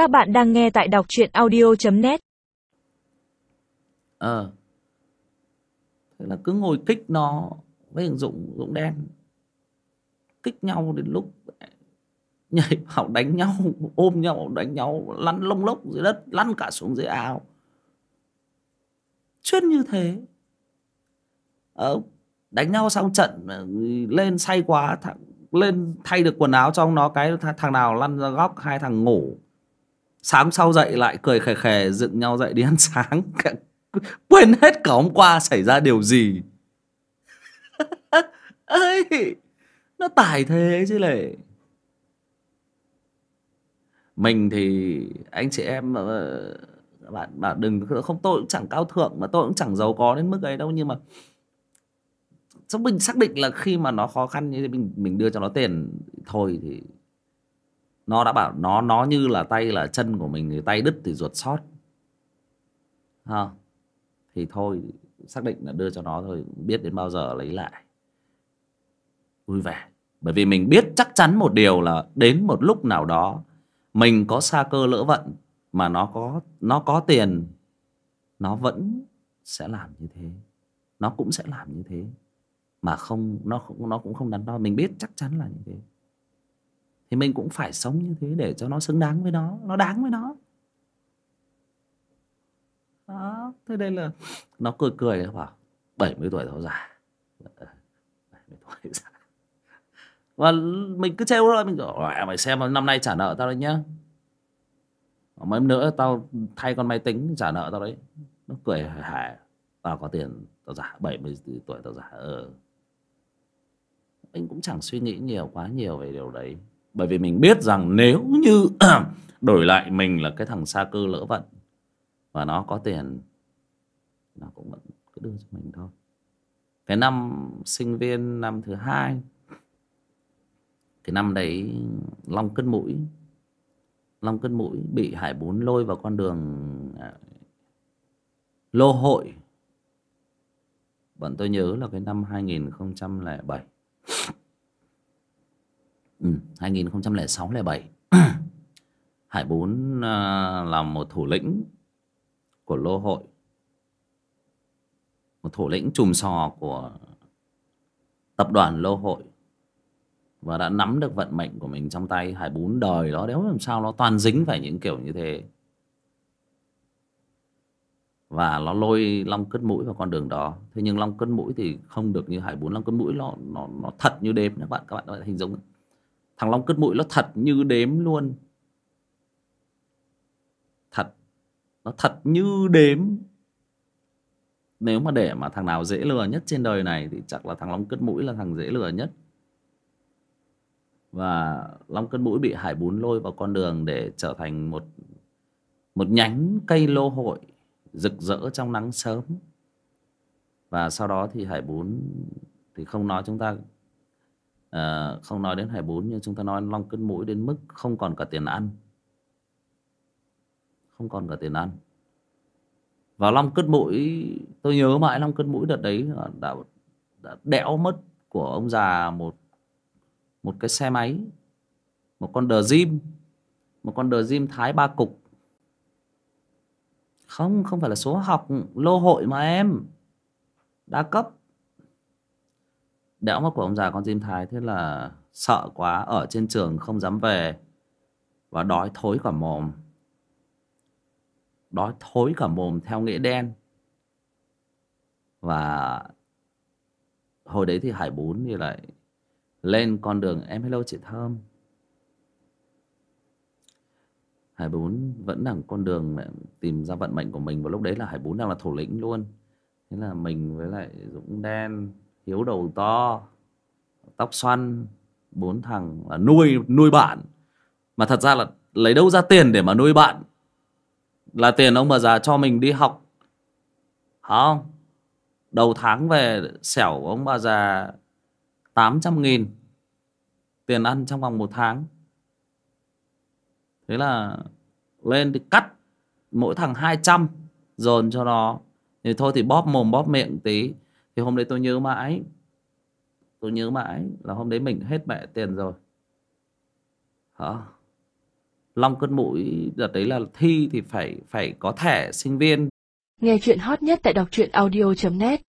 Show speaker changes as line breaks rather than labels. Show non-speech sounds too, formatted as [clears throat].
Các bạn đang nghe tại đọc truyện audio.net
Ờ. Thế là cứ ngồi kích nó Với thằng Dũng, Dũng đen. Kích nhau đến lúc [laughs] Nhảy vào đánh nhau Ôm nhau đánh nhau Lăn lông lốc dưới đất Lăn cả xuống dưới ao. Chuyên như thế. Ờ, Đánh nhau xong trận Lên say quá thằng, Lên thay được quần áo trong nó Cái thằng nào lăn ra góc Hai thằng ngủ sáng sau dậy lại cười khè khè, dựng nhau dậy đi ăn sáng. [laughs] Quên hết cả hôm qua xảy ra điều gì. [laughs] Ấy nó tài thế chứ lệ. Mình thì anh chị em ờ, bạn bạn đừng không, tôi cũng chẳng cao thượng mà tôi cũng chẳng giàu có đến mức ấy đâu, nhưng mà chúng mình xác định là khi mà nó khó khăn như thế, mình mình đưa cho nó tiền thôi thì nó đã bảo, nó nó như là tay là chân của mình thì tay đứt thì ruột sót. Ha. Thì thôi, xác định là đưa cho nó thôi, biết đến bao giờ lấy lại. Vui vẻ. Bởi vì mình biết chắc chắn một điều là đến một lúc nào đó, mình có xa cơ lỡ vận mà nó có nó có tiền, nó vẫn sẽ làm như thế. Nó cũng sẽ làm như thế. Mà không, nó cũng nó cũng không đắn đo. Mình biết chắc chắn là như thế thì mình cũng phải sống như thế để cho nó xứng đáng với nó nó đáng với nó. Đó thế đây là nó cười cười bảo 70 tuổi thôi già 70 tuổi già và mình cứ trêu thôi mình bảo mày xem năm nay trả nợ tao đấy nhá. Mấy nữa tao thay con máy tính trả nợ tao đấy. Nó cười hài hài tao có tiền tao giả 70 tuổi tao giả. Ờ. Anh cũng chẳng suy nghĩ nhiều quá nhiều về điều đấy bởi vì mình biết rằng nếu như [clears throat] đổi lại mình là cái thằng xa cơ lỡ vận, và nó có tiền, nó cũng vẫn cứ đưa cho mình thôi. Cái năm sinh viên năm thứ hai, cái năm đấy long cân mũi, long cân mũi bị hải bốn lôi vào con đường à, lô hội. Bọn tôi nhớ là cái năm 2007 ừ, 2006 07 [coughs] Hải Bốn à, là một thủ lĩnh của lô hội. Một thủ lĩnh chùm sò của tập đoàn lô hội. Và đã nắm được vận mệnh của mình trong tay hải bốn đời đó. Nếu làm sao nó toàn dính phải những kiểu như thế. Và nó lôi long cất mũi vào con đường đó. Thế nhưng long cất mũi thì không được như hải bốn. Long cất mũi nó nó nó thật như đêm. Các bạn các bạn có thể hình dung thằng long cất mũi nó thật như đếm luôn. Thật. Nó thật như đếm. Nếu mà để mà thằng nào dễ lừa nhất trên đời này thì chắc là thằng long cất mũi là thằng dễ lừa nhất. Và long cất mũi bị hải bún lôi vào con đường để trở thành một một nhánh cây lô hội rực rỡ trong nắng sớm. Và sau đó thì hải bún thì không nói chúng ta Ờ, không nói đến hải bún nhưng chúng ta nói long cất mũi đến mức không còn cả tiền ăn. Không còn cả tiền ăn. Và long cất mũi tôi nhớ mãi long cất mũi đợt đấy đã, đã đẽo mất của ông già một một cái xe máy một con đờ jim một con đờ jim thái ba cục. Không không phải là số học lô hội mà em đa cấp đẽo mắt của ông già con chim thái, thế là sợ quá, ở trên trường không dám về và đói thối cả mồm. Đói thối cả mồm theo nghĩa đen. Và hồi đấy thì hải bún thì lại lên con đường em hello chị thơm. Hải bún vẫn là con đường tìm ra vận mệnh của mình và lúc đấy là hải bún đang là thủ lĩnh luôn. Thế là mình với lại dũng đen hiếu đầu to, tóc xoăn, bốn thằng là nuôi nuôi bạn. Mà thật ra là lấy đâu ra tiền để mà nuôi bạn? Là tiền ông bà già cho mình đi học. Không đầu tháng về xẻo ông bà già tám trăm nghìn. Tiền ăn trong vòng một tháng. Thế là lên thì cắt mỗi thằng hai trăm dồn cho nó. Thì thôi thì bóp mồm, bóp miệng tí thì hôm đấy tôi nhớ mãi. Tôi nhớ mãi là hôm đấy mình hết mẹ tiền rồi. Hả? Long cơn mũi, đợt đấy là thi thì phải phải có thẻ sinh viên.
Nghe chuyện hot nhất tại đọc truyện audio.net